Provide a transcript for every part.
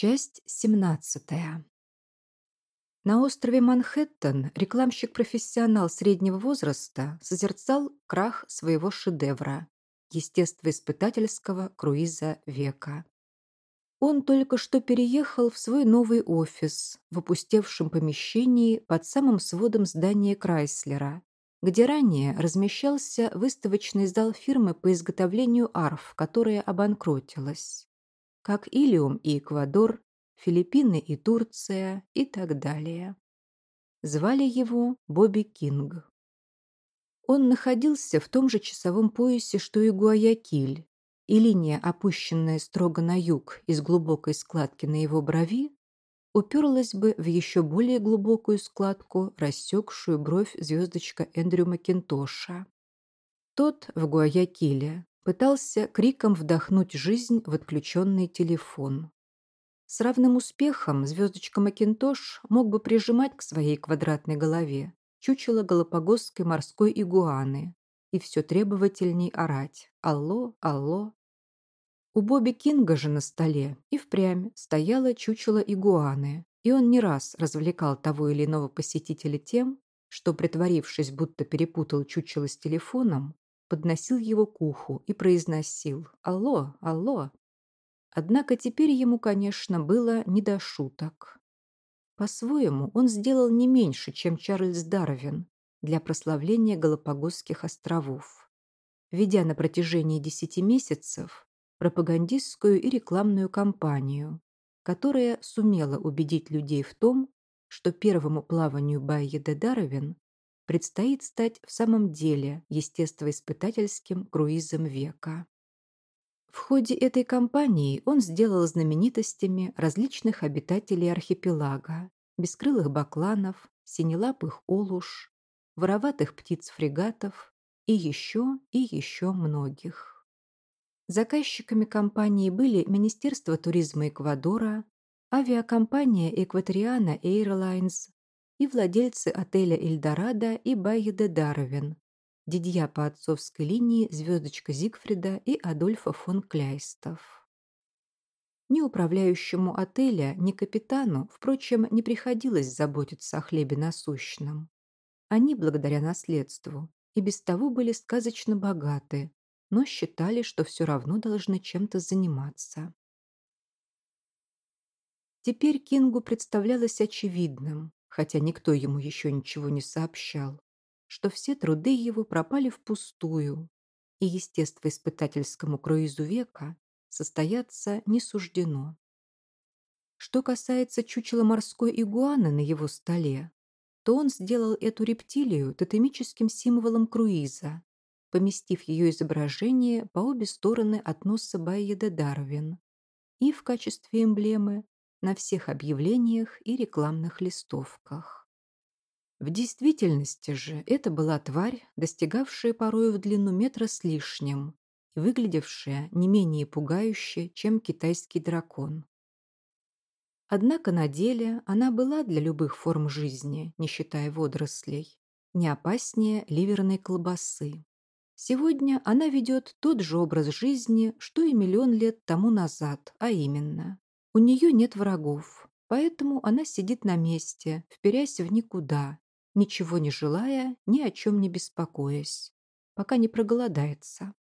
Часть 17. На острове Манхэттен рекламщик-профессионал среднего возраста созерцал крах своего шедевра – естествоиспытательского круиза века. Он только что переехал в свой новый офис в опустевшем помещении под самым сводом здания Крайслера, где ранее размещался выставочный зал фирмы по изготовлению арф, которая обанкротилась как Илиум и Эквадор, Филиппины и Турция и так далее. Звали его Бобби Кинг. Он находился в том же часовом поясе, что и Гуаякиль, и линия, опущенная строго на юг из глубокой складки на его брови, уперлась бы в еще более глубокую складку, рассекшую бровь звездочка Эндрю Макинтоша. Тот в Гуаякиле пытался криком вдохнуть жизнь в отключенный телефон. С равным успехом звездочка Макинтош мог бы прижимать к своей квадратной голове чучело галапагосской морской игуаны и все требовательней орать «Алло, алло». У Бобби Кинга же на столе и впрямь стояло чучело игуаны, и он не раз развлекал того или иного посетителя тем, что, притворившись, будто перепутал чучело с телефоном, подносил его к уху и произносил «Алло, алло». Однако теперь ему, конечно, было не до шуток. По-своему, он сделал не меньше, чем Чарльз Дарвин для прославления Галапагосских островов, ведя на протяжении десяти месяцев пропагандистскую и рекламную кампанию, которая сумела убедить людей в том, что первому плаванию Байе де Дарвин предстоит стать в самом деле естествоиспытательским круизом века. В ходе этой кампании он сделал знаменитостями различных обитателей архипелага, бескрылых бакланов, синелапых олуш, вороватых птиц-фрегатов и еще и еще многих. Заказчиками кампании были Министерство туризма Эквадора, авиакомпания Экваториана Airlines, и владельцы отеля «Эльдорадо» и Байи де Дарвин, дядья по отцовской линии Звездочка Зигфрида и Адольфа фон Кляйстов. Ни управляющему отеля, ни капитану, впрочем, не приходилось заботиться о хлебе насущном. Они, благодаря наследству, и без того были сказочно богаты, но считали, что все равно должны чем-то заниматься. Теперь Кингу представлялось очевидным, хотя никто ему еще ничего не сообщал, что все труды его пропали впустую, и естествоиспытательскому круизу века состояться не суждено. Что касается чучела морской игуаны на его столе, то он сделал эту рептилию тотемическим символом круиза, поместив ее изображение по обе стороны от носа Байеда Дарвин и в качестве эмблемы на всех объявлениях и рекламных листовках. В действительности же это была тварь, достигавшая порою в длину метра с лишним и выглядевшая не менее пугающе, чем китайский дракон. Однако на деле она была для любых форм жизни, не считая водорослей, не опаснее ливерной колбасы. Сегодня она ведет тот же образ жизни, что и миллион лет тому назад, а именно у нее нет врагов, поэтому она сидит на месте, вперясь в никуда, ничего не желая, ни о чем не беспокоясь, пока не проголодается.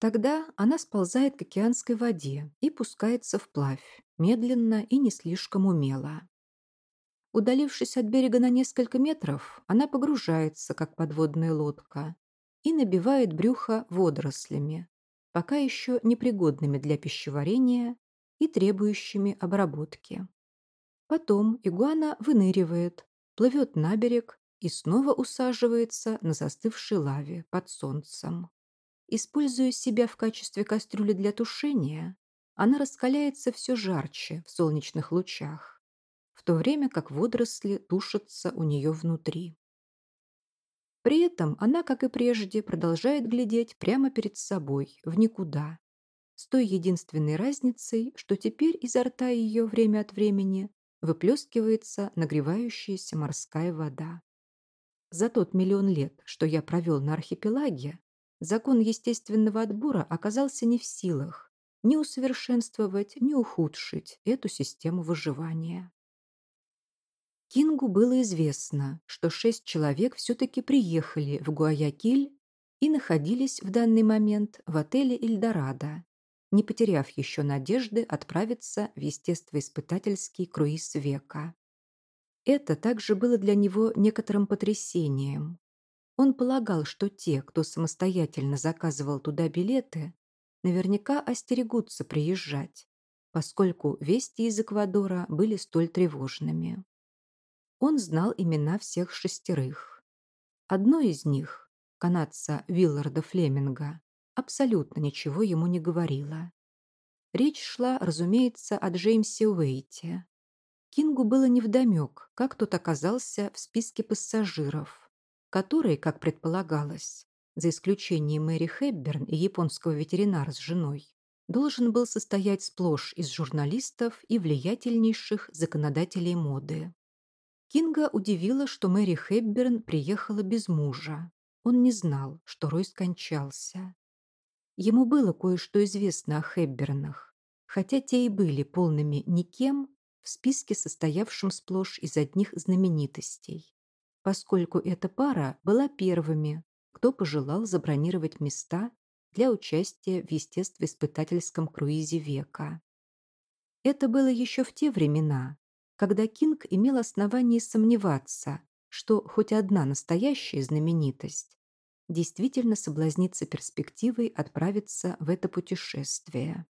Тогда она сползает к океанской воде и пускается вплавь, медленно и не слишком умело. Удалившись от берега на несколько метров, она погружается, как подводная лодка, и набивает брюхо водорослями, пока еще непригодными для пищеварения и требующими обработки. Потом игуана выныривает, плывет на берег и снова усаживается на застывшей лаве под солнцем. Используя себя в качестве кастрюли для тушения, она раскаляется все жарче в солнечных лучах, в то время как водоросли тушатся у нее внутри. При этом она, как и прежде, продолжает глядеть прямо перед собой, в никуда, с той единственной разницей, что теперь изо рта ее время от времени выплескивается нагревающаяся морская вода. За тот миллион лет, что я провел на архипелаге, закон естественного отбора оказался не в силах ни усовершенствовать, ни ухудшить эту систему выживания. Кингу было известно, что шесть человек все-таки приехали в Гуаякиль и находились в данный момент в отеле «Эльдорадо», не потеряв еще надежды отправиться в естествоиспытательский круиз века. Это также было для него некоторым потрясением. Он полагал, что те, кто самостоятельно заказывал туда билеты, наверняка остерегутся приезжать, поскольку вести из Эквадора были столь тревожными. Он знал имена всех шестерых. Одно из них, канадца Вилларда Флеминга, абсолютно ничего ему не говорила. Речь шла, разумеется, о Джеймсе Уэйте. Кингу было невдомек, как тот оказался в списке пассажиров, который, как предполагалось, за исключением Мэри Хэбберн и японского ветеринара с женой, должен был состоять сплошь из журналистов и влиятельнейших законодателей моды. Кинга удивило, что Мэри Хэбберн приехала без мужа. Он не знал, что Рой скончался. Ему было кое-что известно о Хэббернах, хотя те и были полными никем в списке, состоявшем сплошь из одних знаменитостей, поскольку эта пара была первыми, кто пожелал забронировать места для участия в естествоиспытательском круизе века. Это было еще в те времена, когда Кинг имел основание сомневаться, что хоть одна настоящая знаменитость действительно соблазнится перспективой отправиться в это путешествие.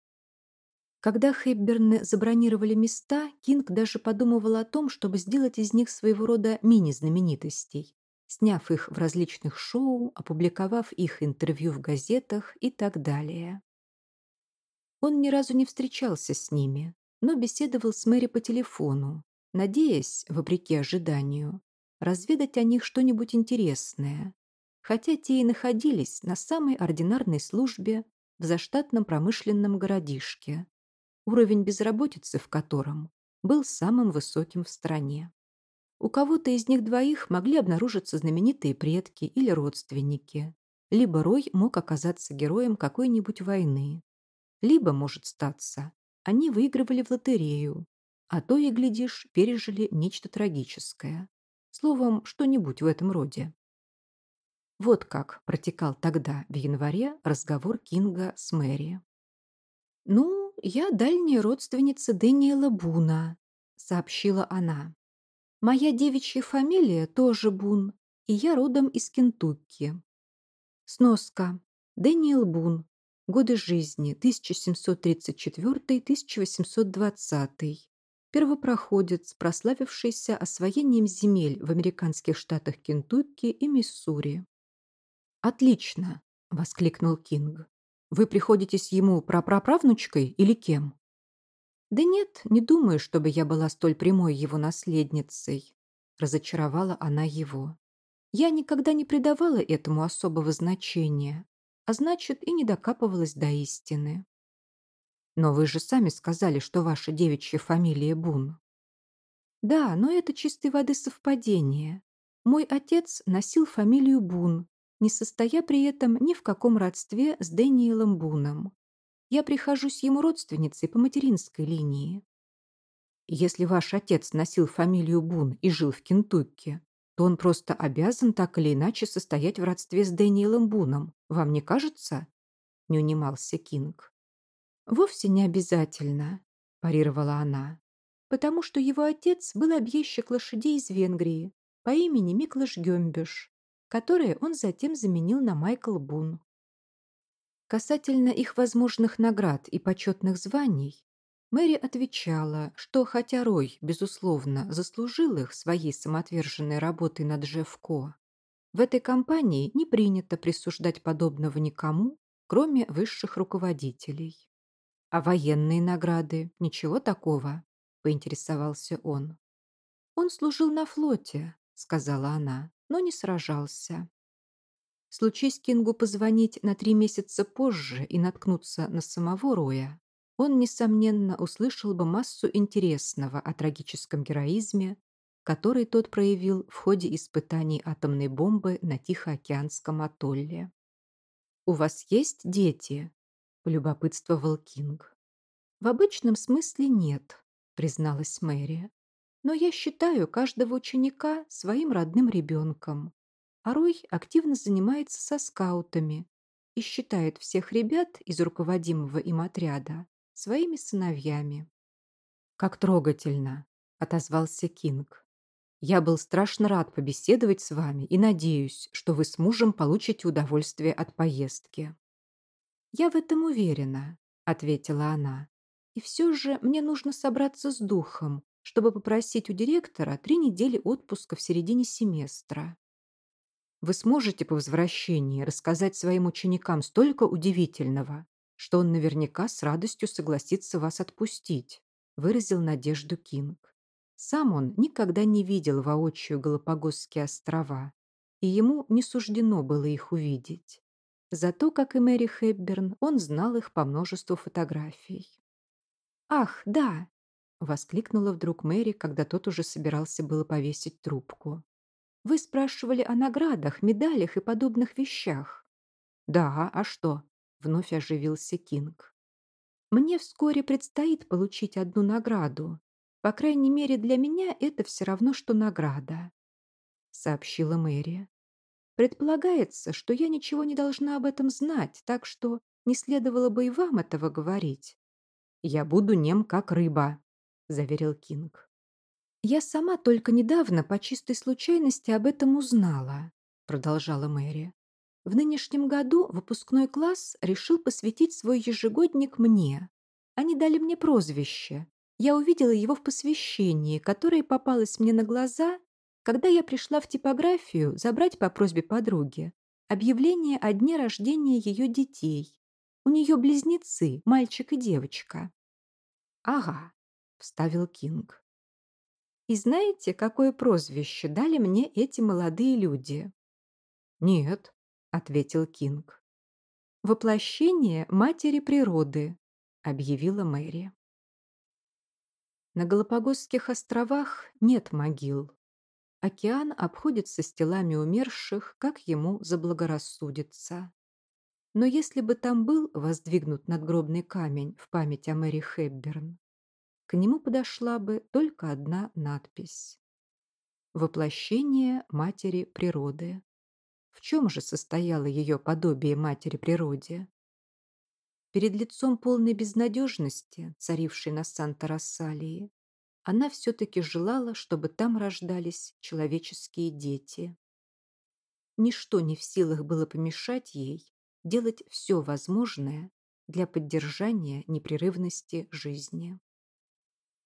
Когда Хэбберны забронировали места, Кинг даже подумывал о том, чтобы сделать из них своего рода мини-знаменитостей, сняв их в различных шоу, опубликовав их интервью в газетах и так далее. Он ни разу не встречался с ними, но беседовал с Мэри по телефону, надеясь, вопреки ожиданию, разведать о них что-нибудь интересное, хотя те и находились на самой ординарной службе в заштатном промышленном городишке, уровень безработицы в котором был самым высоким в стране. У кого-то из них двоих могли обнаружиться знаменитые предки или родственники, либо Рой мог оказаться героем какой-нибудь войны, либо, может статься, они выигрывали в лотерею, а то и, глядишь, пережили нечто трагическое. Словом, что-нибудь в этом роде. Вот как протекал тогда, в январе, разговор Кинга с Мэри. «Ну, я дальняя родственница Дэниела Буна», — сообщила она. «Моя девичья фамилия тоже Бун, и я родом из Кентукки». Сноска. Дэниел Бун. Годы жизни 1734-1820. Первопроходец, прославившийся освоением земель в американских штатах Кентукки и Миссури. «Отлично!» — воскликнул Кинг. «Вы приходитесь ему прапраправнучкой или кем?» «Да нет, не думаю, чтобы я была столь прямой его наследницей», — разочаровала она его. «Я никогда не придавала этому особого значения, а значит, и не докапывалась до истины». «Но вы же сами сказали, что ваша девичья фамилия Бун». «Да, но это чистой воды совпадение. Мой отец носил фамилию Бун, не состоя при этом ни в каком родстве с Дэниелом Буном. Я прихожусь ему родственницей по материнской линии. Если ваш отец носил фамилию Бун и жил в Кентукки, то он просто обязан так или иначе состоять в родстве с Дэниелом Буном. Вам не кажется?» Не унимался Кинг. «Вовсе не обязательно», – парировала она, «потому что его отец был объездчик лошадей из Венгрии по имени Миклаш Гембеш которые он затем заменил на Майкл Бун. Касательно их возможных наград и почетных званий, Мэри отвечала, что хотя Рой, безусловно, заслужил их своей самоотверженной работой над Джеффко, в этой компании не принято присуждать подобного никому, кроме высших руководителей. А военные награды – ничего такого, поинтересовался он. Он служил на флоте, сказала она но не сражался. Случись Кингу позвонить на три месяца позже и наткнуться на самого Роя, он, несомненно, услышал бы массу интересного о трагическом героизме, который тот проявил в ходе испытаний атомной бомбы на Тихоокеанском атолле. «У вас есть дети?» – полюбопытствовал Кинг. «В обычном смысле нет», – призналась Мэри. «Но я считаю каждого ученика своим родным ребенком. А Рой активно занимается со скаутами и считает всех ребят из руководимого им отряда своими сыновьями». «Как трогательно!» – отозвался Кинг. «Я был страшно рад побеседовать с вами и надеюсь, что вы с мужем получите удовольствие от поездки». «Я в этом уверена», — ответила она. «И все же мне нужно собраться с духом, чтобы попросить у директора три недели отпуска в середине семестра». «Вы сможете по возвращении рассказать своим ученикам столько удивительного, что он наверняка с радостью согласится вас отпустить», — выразил надежду Кинг. Сам он никогда не видел воочию Галапагосские острова, и ему не суждено было их увидеть. Зато, как и Мэри Хэбберн, он знал их по множеству фотографий. «Ах, да!» — воскликнула вдруг Мэри, когда тот уже собирался было повесить трубку. «Вы спрашивали о наградах, медалях и подобных вещах». «Да, а что?» — вновь оживился Кинг. «Мне вскоре предстоит получить одну награду. По крайней мере, для меня это все равно, что награда», — сообщила Мэри. Предполагается, что я ничего не должна об этом знать, так что не следовало бы и вам этого говорить. «Я буду нем, как рыба», — заверил Кинг. «Я сама только недавно по чистой случайности об этом узнала», — продолжала Мэри. «В нынешнем году выпускной класс решил посвятить свой ежегодник мне. Они дали мне прозвище. Я увидела его в посвящении, которое попалось мне на глаза когда я пришла в типографию забрать по просьбе подруги объявление о дне рождения ее детей. У нее близнецы, мальчик и девочка. «Ага», — вставил Кинг. «И знаете, какое прозвище дали мне эти молодые люди?» «Нет», — ответил Кинг. «Воплощение матери природы», — объявила Мэри. На Галапагосских островах нет могил. Океан обходится с телами умерших, как ему заблагорассудится. Но если бы там был воздвигнут надгробный камень в память о Мэри Хэбберн, к нему подошла бы только одна надпись. Воплощение матери природы. В чем же состояло ее подобие матери природе? Перед лицом полной безнадежности, царившей на Санта-Рассалии, она все-таки желала, чтобы там рождались человеческие дети. Ничто не в силах было помешать ей делать все возможное для поддержания непрерывности жизни.